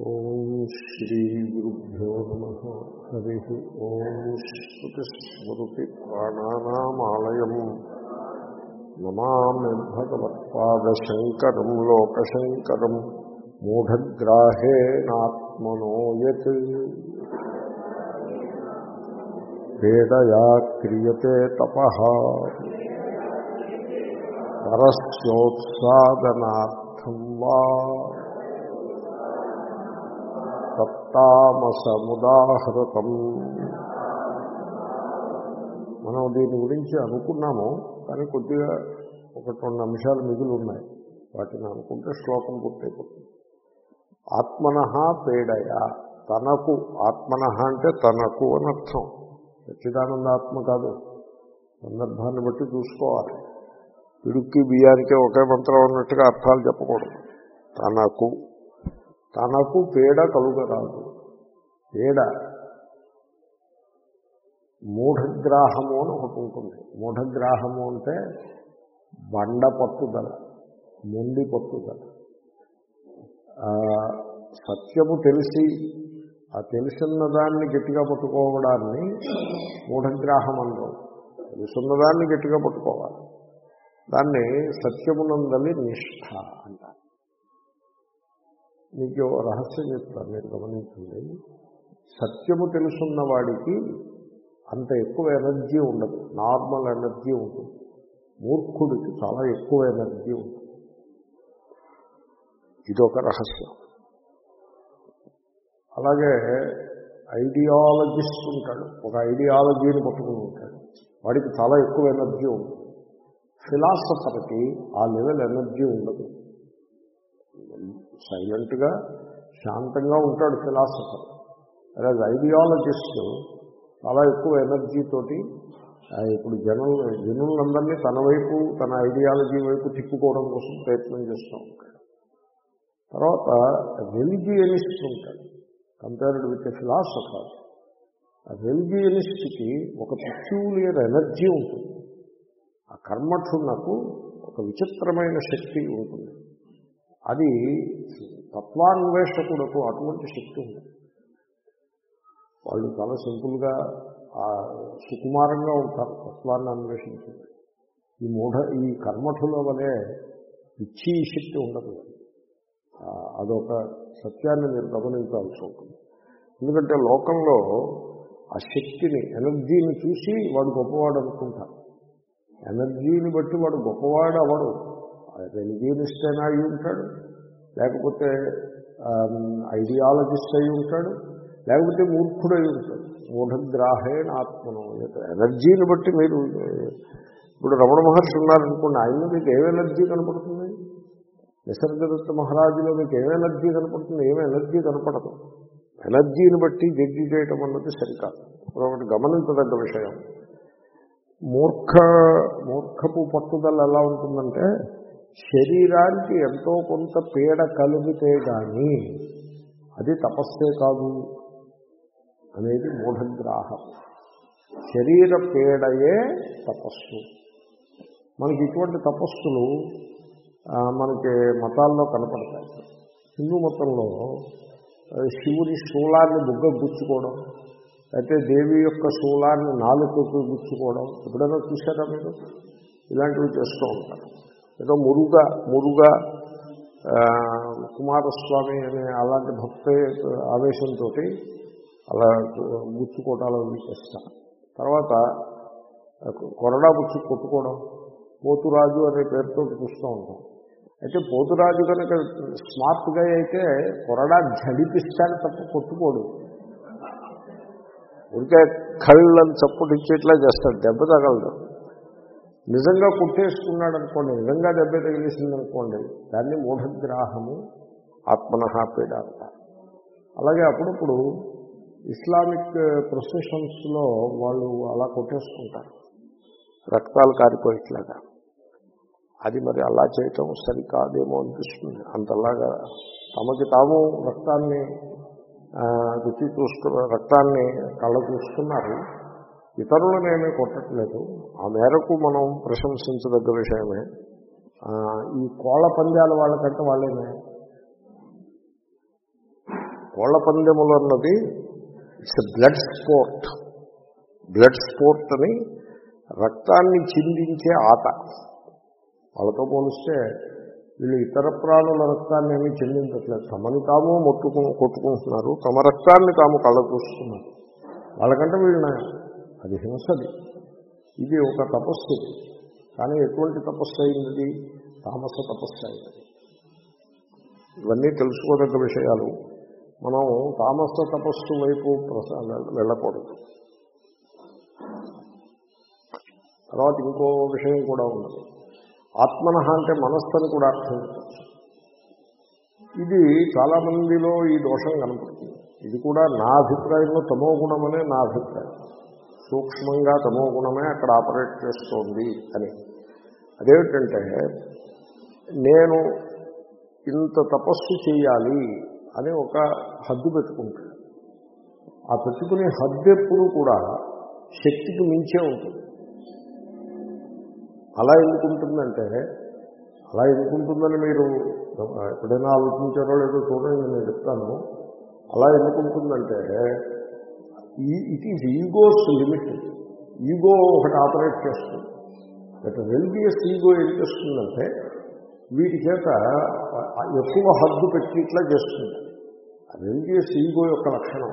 ఓం శ్రీ గురుభ్యో నమ. హరి ఓం శ్రుతిస్మృతి ప్రాణానామాలయం. నమామి భగవత్పాదశంకరం లోకశంకరం. మూఢగ్రాహేణాత్మనోయత్ వేదయా క్రియతే తప. పరస్యోత్సాదనార్థం వా. తామసముదాహృతం మనం దీని గురించి అనుకున్నాము కానీ కొద్దిగా ఒకటి రెండు అంశాలు మిగులు ఉన్నాయి. వాటిని అనుకుంటే శ్లోకం పూర్తయిపోతుంది ఆత్మన పేడయ తనకు ఆత్మన అంటే తనకు అని అర్థం. సచ్చిదానందాత్మ కాదు. సందర్భాన్ని బట్టి చూసుకోవాలి. పిడుక్కి బియ్యానికి ఒకే మంత్రం ఉన్నట్టుగా అర్థాలు చెప్పకూడదు. తనకు తనకు పీడ కలుగరాదు. పీడ. మూఢగ్రాహము అని ఒకటి ఉంటుంది. మూఢగ్రాహము అంటే బండ పట్టుదల మొండి పట్టుదల సత్యము తెలిసి ఆ తెలిసిన దాన్ని గట్టిగా పట్టుకోవడాన్ని మూఢగ్రాహం అంటాం తెలుసున్నదాన్ని గట్టిగా పట్టుకోవాలి. దాన్ని సత్యమునందలి నిష్ఠ అంటారు. మీకు రహస్యం చెప్తాను మీరు గమనించండి. సత్యము తెలుసున్న వాడికి అంత ఎక్కువ ఎనర్జీ ఉండదు. నార్మల్ ఎనర్జీ ఉంటుంది. మూర్ఖుడికి చాలా ఎక్కువ ఎనర్జీ ఉంటుంది. ఇదొక రహస్యం. అలాగే ఐడియాలజిస్ట్ ఉంటాడు. ఒక ఐడియాలజీని పట్టుకుని ఉంటాడు. వాడికి చాలా ఎక్కువ ఎనర్జీ ఉంటుంది. ఫిలాసఫర్కి ఆ లెవెల్ ఎనర్జీ ఉండదు. సైలెంట్గా శాంతంగా ఉంటాడు ఫిలాసఫర్. అదే ఐడియాలజిస్ట్ చాలా ఎక్కువ ఎనర్జీతోటి ఇప్పుడు జనల్ జనులందరినీ తన వైపు తన ఐడియాలజీ వైపు తిప్పుకోవడం కోసం ప్రయత్నం చేస్తూ. ఉంటాడు తర్వాత రెలిజియనిస్ట్ ఉంటాడు కంపేర్డ్ విత్ ఫిలాసఫర్. రెలిజియనిస్ట్కి ఒక పెక్యూలియర్ ఎనర్జీ ఉంటుంది. ఆ కర్మఠునకు ఒక విచిత్రమైన శక్తి ఉంటుంది. అది తత్వాన్వేషకుడకు అటువంటి శక్తి ఉంది. వాళ్ళు చాలా సింపుల్గా సుకుమారంగా ఉంటారు తత్వాన్ని అన్వేషించింది ఈ మూఢ ఈ కర్మఠుల వలె పిచ్చి శక్తి ఉండదు. అదొక సత్యాన్ని మీరు గమనించాల్సి ఉంటుంది. ఎందుకంటే లోకంలో ఆ శక్తిని ఎనర్జీని చూసి వాడు గొప్పవాడు అనుకుంటారు. ఎనర్జీని బట్టి వాడు గొప్పవాడు అవడు రెలిజియనిస్ట్ అయినా అయి ఉంటాడు లేకపోతే ఐడియాలజిస్ట్ అయి ఉంటాడు లేకపోతే మూర్ఖుడై ఉంటాడు. మూఢగ్రాహేణ ఆత్మను ఎనర్జీని బట్టి మీరు ఇప్పుడు రమణ మహర్షి ఉన్నారనుకోండి ఆయనలో మీకు ఏం ఎనర్జీ కనపడుతుంది? నిసర్గదత్త మహారాజులో మీకు ఏం ఎనర్జీ కనపడుతుంది? ఏం ఎనర్జీ కనపడదు. ఎనర్జీని బట్టి జడ్జి చేయటం అన్నది సరికాదు. ఒకటి గమనించదగ్గ విషయం. మూర్ఖ మూర్ఖపు పట్టుదల ఎలా ఉంటుందంటే శరీరానికి ఎంతో కొంత పీడ కలిగితే కానీ అది తపస్సే కాదు అనేది మూఢగ్రాహం. శరీర పీడయే తపస్సు. మనకి ఇటువంటి తపస్సులు మనకి మతాల్లో కనపడతాయి. హిందూ మతంలో శివుని శూలాన్ని బుగ్గ గుచ్చుకోవడం అయితే దేవి యొక్క శూలాన్ని నాలుకకు గుచ్చుకోవడం ఎప్పుడైనా చూసారా మీరు? ఇలాంటివి చేస్తూ ఉంటారు. ఏదో మురుగా మురుగా కుమారస్వామి అనే అలాంటి భక్తి ఆవేశంతో అలా గుచ్చుకోవటాలు చేస్తా. తర్వాత కొరడా గుచ్చి కొట్టుకోవడం పోతురాజు అనే పేరుతో చూస్తూ ఉంటాం. అయితే పోతురాజు కనుక స్మార్ట్గా అయితే కొరడా జడిపిస్తాడు తప్ప కొట్టుకోడు. ఉంటే కళ్ళని చప్పుడు ఇచ్చేట్లా చేస్తాడు దెబ్బ తగలదు నిజంగా కుట్టేసుకున్నాడు అనుకోండి నిజంగా దెబ్బ తగిలేసింది అనుకోండి దాన్ని మూఢగ్రాహము ఆత్మనహాపీడ అలాగే అప్పుడప్పుడు ఇస్లామిక్ ప్రొసెషన్స్లో వాళ్ళు అలా కొట్టేసుకుంటారు. రక్తాలు కారిపోయేట్లాగా. అది మరి అలా చేయటం సరికాదేమో అనిపిస్తుంది. అంతలాగా తమకి తాము రక్తాన్ని రుచి చూసుకున్న రక్తాన్ని కళ్ళ చూస్తున్నారు ఇతరులనేమీ కొట్టట్లేదు. ఆ మేరకు మనం ప్రశంసించదగ్గ విషయమే. ఈ కోళ్ళ పందాల వాళ్ళకంటే వాళ్ళేమే. కోళ్ళ పందెములు అన్నది it's blood sport. Blood sport అని రక్తాన్ని చిందించే ఆట. వాళ్ళతో పోలిస్తే వీళ్ళు ఇతర ప్రాణుల రక్తాన్ని ఏమీ చెల్లించట్లేదు తమని తాము మొట్టుకు కొట్టుకుంటున్నారు. తమ రక్తాన్ని తాము కళ్ళ చూస్తున్నారు. వాళ్ళకంటే వీళ్ళు అది హింసది. ఇది ఒక తపస్సు. కానీ ఎటువంటి తపస్సు అయింది తామస తపస్సు అయినది. ఇవన్నీ తెలుసుకోదగ్గ విషయాలు. మనం తామస తపస్సు వైపు వెళ్ళకూడదు. తర్వాత ఇంకో విషయం కూడా ఉన్నది. ఆత్మన అంటే మనస్సుని కూడా అర్థం ఇది చాలా మందిలో ఈ దోషం కనపడుతుంది. ఇది కూడా నా అభిప్రాయంలో తమో గుణమనే నా అభిప్రాయం. సూక్ష్మంగా తమో గుణమే అక్కడ ఆపరేట్ చేస్తోంది అని. అదేమిటంటే నేను ఇంత తపస్సు చేయాలి అని ఒక హద్దు పెట్టుకుంటాడు ఆ పెట్టుకునే హద్దు ఎప్పుడు కూడా శక్తికి మించే ఉంటుంది. అలా ఎందుకుంటుందంటే అలా ఎందుకుంటుందని మీరు ఎప్పుడైనా ఆలోచించారో లేదో చూడండి నేను చెప్తాను. అలా ఎందుకుంటుందంటే it is ego's limit ego ఒకటి ఆపరేట్ చేస్తుంది. బట్ రెలిజియస్ ఈగో ఏం చేస్తుందంటే వీటి చేత ఎక్కువ హద్దు పెట్టి ఇట్లా చేస్తుంది. రెలిజియస్ ఈగో యొక్క లక్షణం.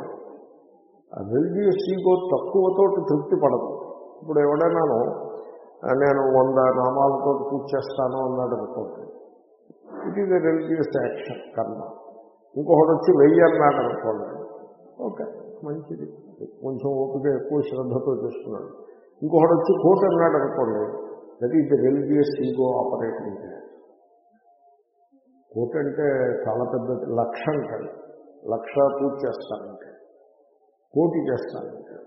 రెలిజియస్ ఈగో తక్కువతో తృప్తి పడదు. ఇప్పుడు ఎవడైనాను నేను వంద నామాలతో పూజ చేస్తాను అన్నాడు అనుకోండి. It is a religious action karma. ఇంకొకటి వచ్చి వెయ్యి అన్నాడు అనుకోండి. ఓకే మంచిది. కొంచెం ఓపిక ఎక్కువ శ్రద్ధతో చేస్తున్నాడు. ఇంకొకటి వచ్చి కోటి అన్నాడు అనుకోండి that is religious ego operating కోటి అంటే చాలా పెద్ద లక్ష అంటాడు లక్ష పూర్తి చేస్తానంటే కోటి చేస్తానంటాడు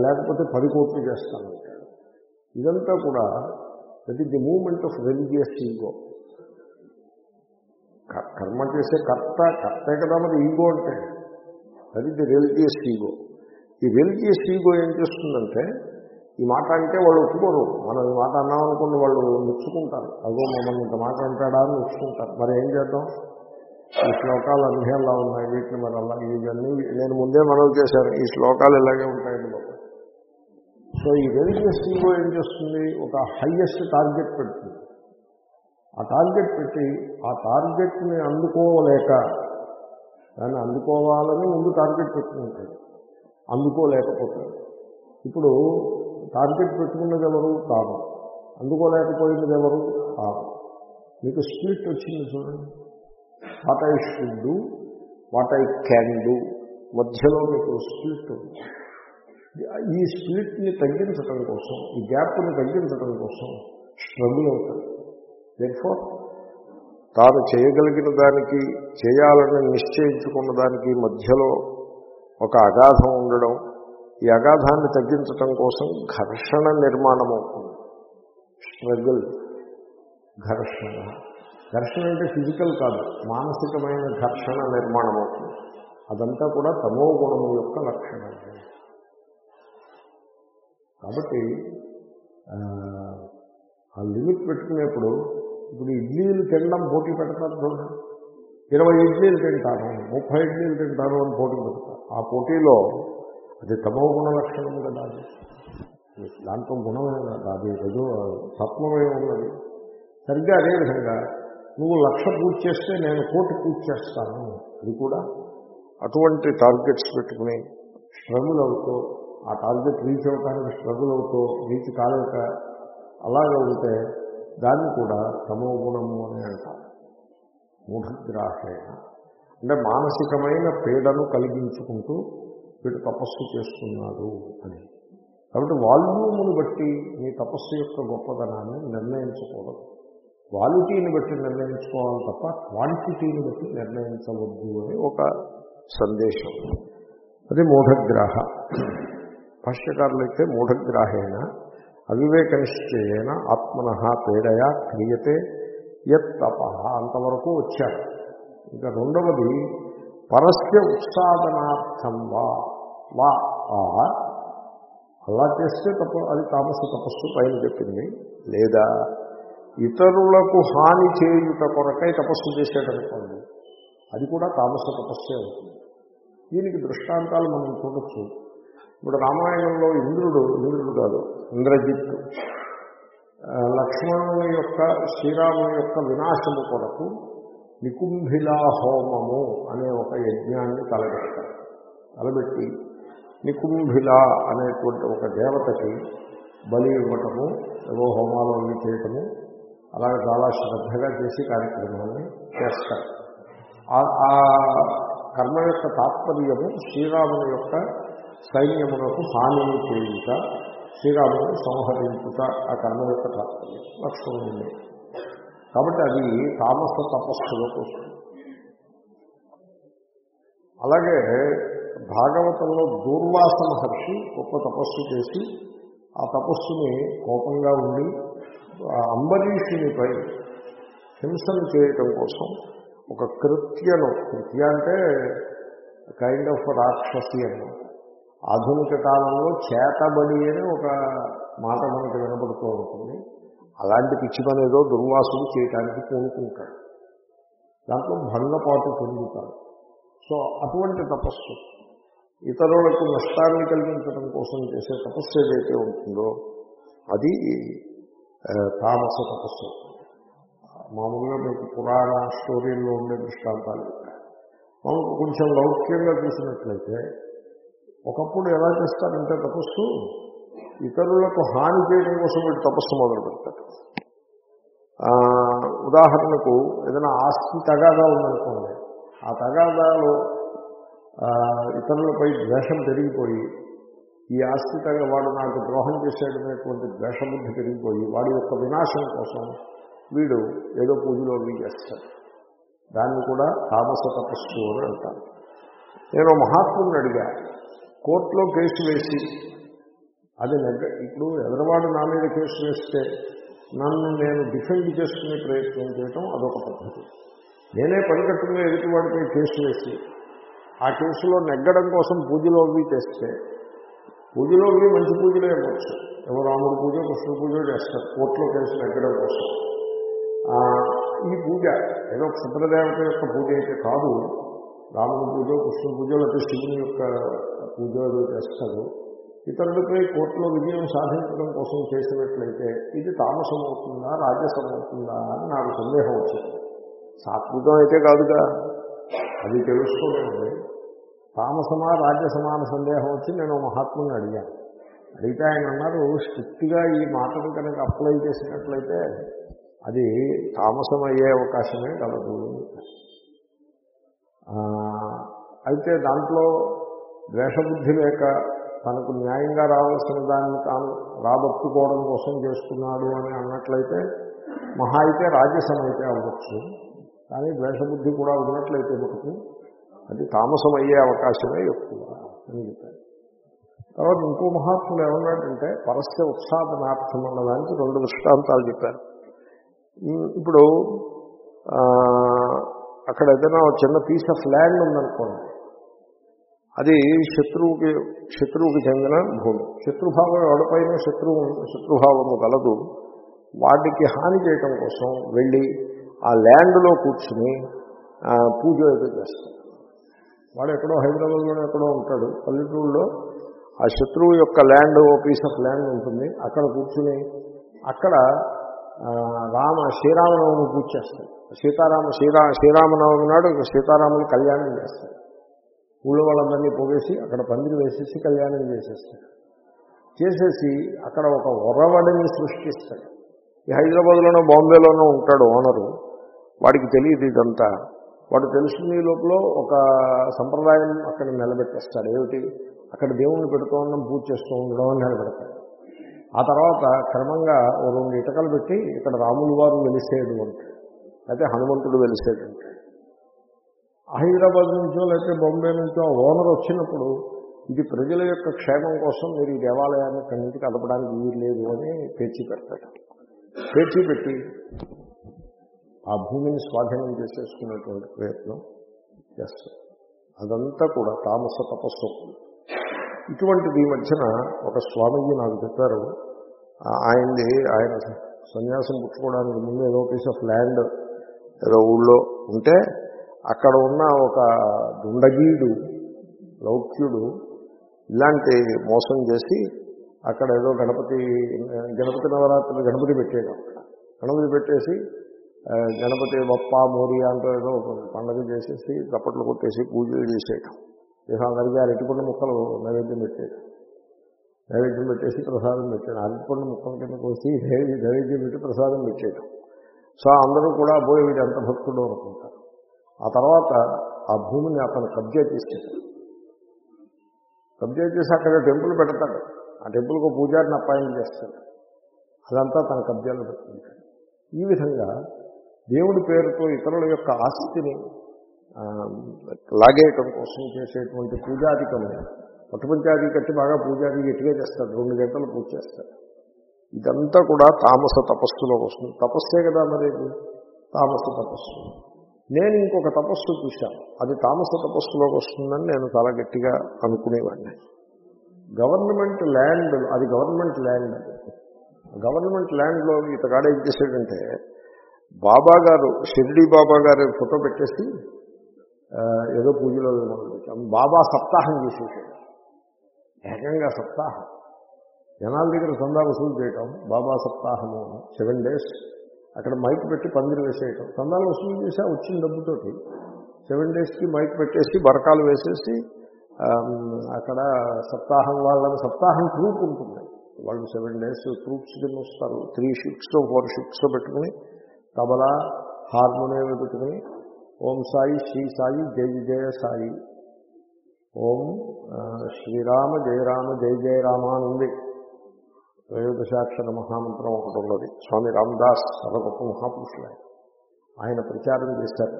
లేకపోతే పది కోట్లు చేస్తానంటాడు ఇదంతా కూడా that is the moment of religious ego. కర్మ చేసే కర్త కర్తే కదా మరి ఈగో అంటే. అది ది రిలీజియస్ ఈగో. ఈ రిలీజియస్ ఈగో ఏం చేస్తుందంటే ఈ మాట అంటే వాళ్ళు ఒప్పుకోరు. మనం ఈ మాట అన్నామనుకోండి వాళ్ళు మెచ్చుకుంటారు. అదో మమ్మల్ని ఇంత మాట అంటాడా అని మెచ్చుకుంటారు. మరి ఏం చేద్దాం? ఈ శ్లోకాలు అన్నీ అలా ఉన్నాయి. వీటిని మరి అలా ఇవన్నీ నేను ముందే మనవి చేశాను. ఈ శ్లోకాలు ఇలాగే ఉంటాయండి బాబు సో ఈ రిలీజియస్ ఈగో ఏం చేస్తుంది? ఒక హయ్యెస్ట్ టార్గెట్ పెడుతుంది. ఆ టార్గెట్ పెట్టి ఆ టార్గెట్ని అందుకోలేక దాన్ని అందుకోవాలని ముందు టార్గెట్ పెట్టుకుంటాడు అందుకోలేకపోతాడు. ఇప్పుడు టార్గెట్ పెట్టుకున్నది ఎవరు? కాదు అందుకోలేకపోయినది ఎవరు? కాదు మీకు స్పిరిట్ వచ్చింది చూడండి. What I should do what I can do మధ్యలో మీకు స్పిరిట్ ఈ స్పిరిట్ని తగ్గించడం కోసం ఈ గ్యాప్ని తగ్గించడం కోసం స్ట్రగుల్ అవుతాడు. దేర్ఫోర్ తాను చేయగలిగిన దానికి చేయాలని నిశ్చయించుకున్న దానికి మధ్యలో ఒక అగాధం ఉండడం ఈ అగాధాన్ని తగ్గించటం కోసం ఘర్షణ నిర్మాణం అవుతుంది. స్ట్రగుల్ ఘర్షణ. ఘర్షణ అంటే ఫిజికల్ కాదు మానసికమైన ఘర్షణ నిర్మాణం అవుతుంది. అదంతా కూడా తమో గుణము యొక్క లక్షణం. కాబట్టి ఆ లిమిట్ పెట్టుకునేప్పుడు ఇప్పుడు ఇడ్లీలు తినడం పోటీ పెడతారు చూడండి. ఇరవై ఇడ్లీలు తింటాను ముప్పై ఇడ్లీలు తింటాను అని పోటీ పెడతారు. ఆ పోటీలో అది తమో గుణ లక్షణం కదా అది. దాంట్లో గుణమే కదా అది రజు తత్వమే ఉన్నది. సరిగ్గా అదేవిధంగా నువ్వు లక్ష పూజ చేస్తే నేను కోటి పూజ చేస్తాను. అది కూడా అటువంటి టార్గెట్స్ పెట్టుకుని స్ట్రగుల్ అవుతూ ఆ టార్గెట్ రీచ్ అవ్వడానికి స్ట్రగుల్ అవుతూ రీచ్ కాలేక అలాగే ఉంటే దాన్ని కూడా తమో గుణము అని అంటారు. మూఢగ్రాహేణ. అంటే మానసికమైన పీడను కలిగించుకుంటూ వీడు తపస్సు చేస్తున్నాడు అని. కాబట్టి వాల్యూమును బట్టి మీ తపస్సు యొక్క గొప్పదనాన్ని నిర్ణయించకూడదు. క్వాలిటీని బట్టి నిర్ణయించుకోవాలి తప్ప క్వాంటిటీని బట్టి నిర్ణయించవద్దు అని ఒక సందేశం. అది మూఢగ్రాహ. భాష్యకారులైతే మూఢగ్రాహేణ అవివేక నిశ్చయేన ఆత్మన పేడయా క్రియతే యత్ తప అంతవరకు వచ్చారు. ఇంకా రెండవది పరస్య ఉత్సాదనార్థం వా వా ఆ. అలా చేస్తే తప్ప అది తామస తపస్సు పైన చెప్పింది. లేదా ఇతరులకు హాని చేయుట కొరకై తపస్సు చేసేటనుకోండి అది కూడా తామస తపస్సే అవుతుంది. దీనికి దృష్టాంతాలు మనం చూడొచ్చు. ఇప్పుడు రామాయణంలో ఇంద్రుడు ఇంద్రుడు కాదు ఇంద్రజిత్తు లక్ష్మణుని యొక్క శ్రీరాముని యొక్క వినాశము కొరకు నికుంభిలా హోమము అనే ఒక యజ్ఞాన్ని తలబెట్టారు తలబెట్టి నికుంభిల అనేటువంటి ఒక దేవతకి బలి ఇవ్వటము ఏవో హోమాలు అవి చేయటము అలాగే చాలా శ్రద్ధగా చేసి కార్యక్రమాన్ని చేస్తారు. ఆ- ఆ కర్మ యొక్క తాత్పర్యము శ్రీరాముని యొక్క సైన్యమునకు హానిని చేయుట శ్రీరాముని సంహరించుట ఆ కర్మ యొక్క తాత్పర్యం. లక్ష్మణుని కాబట్టి అది తామస తపస్సులోకి వస్తుంది అలాగే భాగవతంలో దూర్వాస మహర్షి గొప్ప తపస్సు చేసి ఆ తపస్సుని కోపంగా ఉండి అంబరీషునిపై హింసను చేయటం కోసం ఒక కృత్యను కృత్య అంటే కైండ్ ఆఫ్ రాక్షసి అన్నమాట ఆధునిక కాలంలో చేతబడి అని ఒక మాట మనకు వినబడుతూ ఉంటుంది. అలాంటి పిచ్చి పని ఏదో దుర్వాసులు చేయటానికి కోరుకుంటాడు దాంట్లో భంగపాటు పొందుతాడు. సో అటువంటి తపస్సు. ఇతరులకు నష్టాన్ని కలిగించడం కోసం చేసే తపస్సు ఏదైతే ఉంటుందో అది తామస తపస్సు. మామూలుగా మీకు పురాణ స్టోరీల్లో ఉండే దృష్టాంతాలు చెప్పాను. కొంచెం లౌక్యంగా చూసినట్లయితే ఒకప్పుడు ఎలా చేస్తారంటే తపస్సు ఇతరులకు హాని చేయడం కోసం వీడు తపస్సు మొదలు పెడతారు. ఉదాహరణకు ఏదైనా ఆస్తి తగాదా ఉందనుకోండి ఆ తగాదాలో ఇతరులపై ద్వేషం పెరిగిపోయి ఈ ఆస్తి తగ వాడు నాకు ద్రోహం చేసేటటువంటి ద్వేషబుద్ధి పెరిగిపోయి వాడి యొక్క వినాశం కోసం వీడు ఏదో పూజలో అవి చేస్తాడు దాన్ని కూడా తామస తపస్సు అని అంటారు. నేను మహాత్ముని అడిగా కోర్టులో కేసు వేసి అది నెగ్గ ఇప్పుడు ఎదరవాడు నా మీద కేసు వేస్తే నన్ను నేను డిఫెండ్ చేసుకునే ప్రయత్నం చేయటం అదొక పద్ధతి. నేనే పనికట్టుకునే ఎదుటివాడిపై కేసు వేసి ఆ కేసులో నెగ్గడం కోసం పూజలో అవి చేస్తే పూజలో అవి మంచి పూజలే ఇవ్వచ్చు ఎవరు రాముడి పూజ కృష్ణ పూజ చేస్తారు. కోర్టులో కేసు నెగ్గడం కోసం. ఈ పూజ ఏదో క్షుద్రదేవత యొక్క పూజ అయితే కాదు. రాముడి పూజ కృష్ణ పూజ లేకపోతే శివుని యొక్క పూజ చేస్తారు. ఇతరులపై కోర్టులో విజయం సాధించడం కోసం చేసినట్లయితే ఇది తామసం అవుతుందా రాజసం అవుతుందా అని నాకు సందేహం వచ్చింది. సాత్వికం అయితే కాదుగా. అది తెలుసుకోలేదు తామసమా రాజ్యసమాన సందేహం వచ్చి నేను మహాత్ముని అడిగాను అడిగితే ఆయన అన్నారు స్ట్రిక్ట్గా ఈ మాటను కనుక అప్లై చేసినట్లయితే అది తామసం అయ్యే అవకాశమే కలదు. అయితే దాంట్లో ద్వేషబుద్ధి లేక తనకు న్యాయంగా రావాల్సిన దాన్ని తాను రాబట్టుకోవడం కోసం చేసుకున్నాడు అని అన్నట్లయితే మహా అయితే రాజసం అయితే అవ్వచ్చు. కానీ ద్వేషబుద్ధి కూడా ఉన్నట్లయితే ఒకటి అది తామసం అయ్యే అవకాశమే ఎక్కువ అని చెప్పారు. తర్వాత ఇంకో మహాత్ములు ఏమన్నాడంటే పరస్య ఉత్సాహనార్థం అన్నదానికి రెండు దృష్టాంతాలు చెప్పారు. ఇప్పుడు అక్కడ ఏదైనా చిన్న పీస్ ఆఫ్ ల్యాండ్ ఉందనుకోండి అది శత్రువుకి శత్రువుకి చెందిన భూమి. శత్రుభావం ఎవరిపైన శత్రువు శత్రుభావము కలదు. వాటికి హాని చేయటం కోసం వెళ్ళి ఆ ల్యాండ్లో కూర్చుని పూజ ఏదో చేస్తాం వాడు ఎక్కడో హైదరాబాద్లోనే ఎక్కడో ఉంటాడు. పల్లెటూరులో ఆ శత్రువు యొక్క land a piece of land ఉంటుంది. అక్కడ కూర్చుని అక్కడ రామ శ్రీరామనవమి పూజ చేస్తాడు. సీతారామ శ్రీరా శ్రీరామనవమి నాడు సీతారాములు కళ్యాణం చేస్తాడు. ఊళ్ళో వాళ్ళందరినీ పోగేసి అక్కడ పందిరి వేసేసి కళ్యాణం చేసేస్తాడు. చేసేసి అక్కడ ఒక ఒరవడిని సృష్టిస్తాడు. ఈ హైదరాబాద్లోనో బాంబేలోనో ఉంటాడు ఓనరు. వాడికి తెలియదు ఇదంతా. వాడు తెలుసుకునే లోపల ఒక సంప్రదాయం అక్కడ నిలబెట్టేస్తాడు. ఏమిటి? అక్కడ దేవుణ్ణి పెడుతూ ఉండడం పూజ చేస్తూ ఉండడం అని నిలబెడతాడు. ఆ తర్వాత క్రమంగా రెండు ఇటకలు పెట్టి ఇక్కడ రాములు వారు వెలిసేడు అంటాడు. అయితే హనుమంతుడు వెలిసేడు అంటాడు. హైదరాబాద్ నుంచో లేకపోతే బొంబే నుంచో ఓనర్ వచ్చినప్పుడు ఇది ప్రజల యొక్క క్షేమం కోసం మీరు ఈ దేవాలయాన్ని కన్నింటికి కదపడానికి వీలు లేదు అని పేర్చి పెడతాడు. పేర్చి పెట్టి ఆ భూమిని స్వాధీనం చేసేసుకునేటువంటి ప్రయత్నం చేస్తాడు. అదంతా కూడా తామస తపస్సు. ఇటువంటిది ఈ మధ్యన ఒక స్వామీజీ నాకు చెప్పారు. ఆ- ఆయనది ఆయన సన్యాసం పుచ్చుకోవడానికి ముందు ఏదో పీస్ ఆఫ్ ల్యాండ్ ఏదో ఊళ్ళో ఉంటే అక్కడ ఉన్న ఒక దుండగీడు లౌక్యుడు ఇలాంటి మోసం చేసి అక్కడ ఏదో గణపతి గణపతి నవరాత్రులు గణపతి పెట్టాడు గణపతి పెట్టేసి గణపతి బొప్ప మోరి అంటూ ఏదో పండుగ పండగ చేసేసి చప్పట్లు కొట్టేసి పూజలు చేసేయటం. ఇక అందరికీ అరటిపండు ముక్కలు నైవేద్యం పెట్టేయడం నైవేద్యం పెట్టేసి ప్రసాదం పెట్టాడు అరటిపండు ముక్కల కింద కోసి నైవేద్యం నైవేద్యం పెట్టి ప్రసాదం పెట్టేయడం సో అందరూ కూడా పోయి వీడు ఎంత భక్తుడు అనుకుంటారు. ఆ తర్వాత ఆ భూమిని అతను కబ్జా చేసేది కబ్జా చేసి అక్కడ టెంపుల్ పెడతాడు. ఆ టెంపుల్కి పూజారిని అపాయింట్ చేస్తాడు. అదంతా తన కబ్జాలో పెట్టుకుంటాడు. ఈ విధంగా దేవుడి పేరుతో ఇతరుల యొక్క ఆస్తిని లాగేయటం కోసం చేసేటువంటి పూజాధికము. పట్టుపంచాది కట్టి బాగా పూజాది గట్టిగా చేస్తాడు. రెండు గంటలు పూజ చేస్తాడు. ఇదంతా కూడా తామస తపస్సులో వస్తుంది. తపస్సే కదా మరి ఇది తామస తపస్సు. నేను ఇంకొక తపస్సు చూశాను అది తామస తపస్సులోకి వస్తుందని నేను చాలా గట్టిగా అనుకునేవాడిని. గవర్నమెంట్ ల్యాండ్ అది గవర్నమెంట్ ల్యాండ్. గవర్నమెంట్ ల్యాండ్లో ఇతగాడ ఏం చేశాడంటే బాబా గారు షిరిడి బాబా గారి ఫోటో పెట్టేసి ఏదో పూజలో బాబా సప్తాహం చేసేసాడు. ఏకంగా సప్తాహం. జనాల దగ్గర సందా వసూలు చేయటం బాబా సప్తాహము సెవెన్ డేస్. అక్కడ మైక్ పెట్టి పందిరి వేసేయటం. సందాలు వసూలు చేసి వచ్చిన డబ్బుతోటి సెవెన్ డేస్కి మైక్ పెట్టేసి బరకాలు వేసేసి అక్కడ సప్తాహం వాళ్ళని సప్తాహం ట్రూప్ ఉంటుంది. వాళ్ళు సెవెన్ డేస్ ట్రూప్స్ కింద వస్తారు త్రీ షిఫ్ట్స్ ఫోర్ షిఫ్ట్స్ పెట్టుకుని తబలా హార్మోనియం పెట్టుకుని ఓం సాయి శ్రీ సాయి జయ జయ సాయి. ఓం శ్రీరామ జయరామ జయ జయ రామ అని ఉంది. త్రయోదశాక్షర మహామంత్రం ఒకటి ఉన్నది. స్వామి రామదాస్ సర్వగొప్ప మహాపురుషులే. ఆయన. ప్రచారం చేశారు.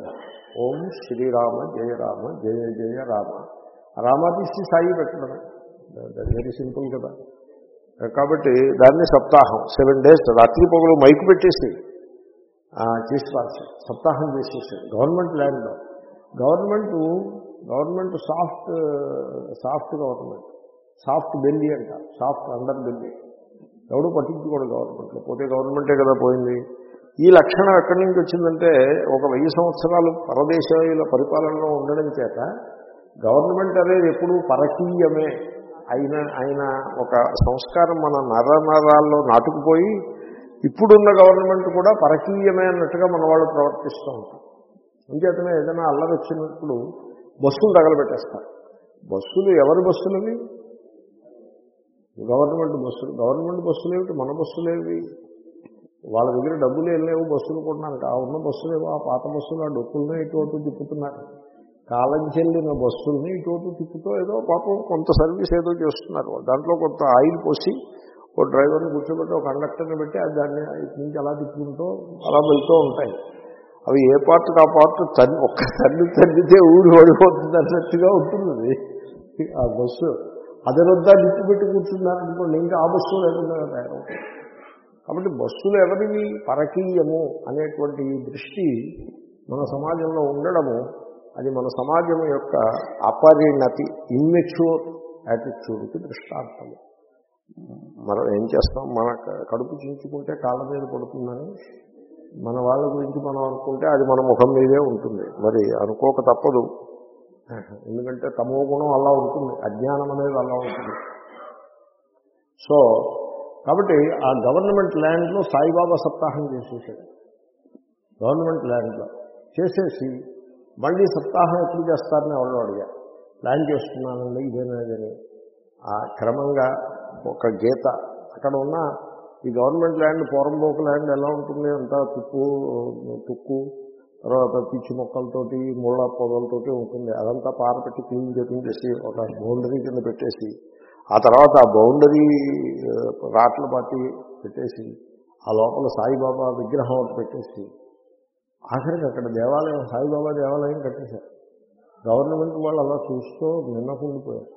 ఓం శ్రీరామ జయ రామ జయ జయ రామ. రామ తీసి సాయి పెట్టడమే వెరీ సింపుల్ కదా. కాబట్టి దాన్ని సప్తాహం సెవెన్ డేస్ రాత్రి పొగలు మైకు పెట్టేసి ఆ, చేసి సప్తాహం చేసేసాడు గవర్నమెంట్ ల్యాండ్లో government government soft soft government soft belly అంట సాఫ్ట్ అండర్ బెల్లి ఎవడు పట్టించుకోడు గవర్నమెంట్లో. పోతే గవర్నమెంటే కదా పోయింది. ఈ లక్షణం ఎక్కడి నుంచి వచ్చిందంటే ఒక వెయ్యి సంవత్సరాలు పరదేశాల పరిపాలనలో ఉండడం చేత గవర్నమెంట్ అనేది ఎప్పుడూ పరకీయమే. అయిన ఆయన ఒక సంస్కారం మన నర నరాల్లో నాటుకుపోయి ఇప్పుడున్న గవర్నమెంట్ కూడా పరకీయమే అన్నట్టుగా మన వాళ్ళు ప్రవర్తిస్తూ ఉంటారు. అంచేతనే ఏదైనా అల్లరి వచ్చినప్పుడు బస్సులు తగలబెట్టేస్తారు. బస్సులు ఎవరి బస్సులవి? గవర్నమెంట్ బస్సులు గవర్నమెంట్ బస్సులు ఏమిటి? మన బస్సులు ఏవి? వాళ్ళ దగ్గర డబ్బులు ఏం లేవు బస్సులు కొనడానికి ఆ ఉన్న బస్సులు ఆ పాత బస్సులు ఆ డొక్కుల్ని ఇటువంటి తిప్పుతున్నారు. కాలం చెల్లిన బస్సుల్ని ఇటు అటు తిప్పుతూ ఏదో పాపం కొంత సర్వీస్ ఏదో చేస్తున్నారు. దాంట్లో కొంత ఆయిల్ పోసి ఓ డ్రైవర్ని కూర్చోబెట్టి ఒక కండక్టర్ని పెట్టి అది దాన్ని నుంచి అలా తిప్పుకుంటూ అలా వెళ్తూ ఉంటాయి. అవి ఏ పార్ట్కి ఆ పార్ట్ తన్ని ఒక్క తల్లి తల్లితే ఊరు పడిపోతుంది అన్నట్టుగా ఉంటుంది. ఆ బస్సు. అదనొద్దా నిప్పు పెట్టి కూర్చున్నారనుకోండి ఇంకా ఆ బస్సు లేకుండా తయారవుతుంది. కాబట్టి బస్సులు ఎవరివి? పరకీయము అనేటువంటి ఈ దృష్టి మన సమాజంలో ఉండడము అది మన సమాజం యొక్క అపరిణతి ఇమ్మెచ్యూర్ యాటిట్యూడ్కి దృష్టాంతము. మనం ఏం చేస్తాం? మన కడుపు చించుకుంటే కాళ్ళ మీద పడుతుందని మన వాళ్ళ గురించి మనం అనుకుంటే అది మన ముఖం మీదే ఉంటుంది. మరి అనుకోక తప్పదు. ఎందుకంటే తమో గుణం అలా ఉంటుంది అజ్ఞానం అనేది అలా ఉంటుంది. సో కాబట్టి ఆ గవర్నమెంట్ ల్యాండ్లో సాయిబాబా సప్తాహం చేసేసాడు. గవర్నమెంట్ ల్యాండ్లో చేసేసి మళ్ళీ సప్తాహం ఎప్పుడు చేస్తారని ఎవరో అడిగా ప్లాన్ చేస్తున్నానండి ఇదేనాదని ఆ క్రమంగా ఒక గీత అక్కడ ఉన్న ఈ గవర్నమెంట్ ల్యాండ్ పూర్వంబోక ల్యాండ్ ఎలా ఉంటుంది అంతా తుక్కు తుక్కు తర్వాత పిచ్చి మొక్కలతోటి ముళ్ళ పొదలతోటి ఉంటుంది. అదంతా పారపెట్టి క్లీన్ చేపించేసి ఒక బౌండరీ కింద పెట్టేసి ఆ తర్వాత ఆ బౌండరీ రాట్ల పాటి పెట్టేసి ఆ లోపల సాయిబాబా విగ్రహం ఒకటి పెట్టేసి ఆఖరికి అక్కడ దేవాలయం సాయిబాబా దేవాలయం కట్టేశారు. గవర్నమెంట్ వాళ్ళు అలా చూస్తూ నిన్నకుండిపోయారు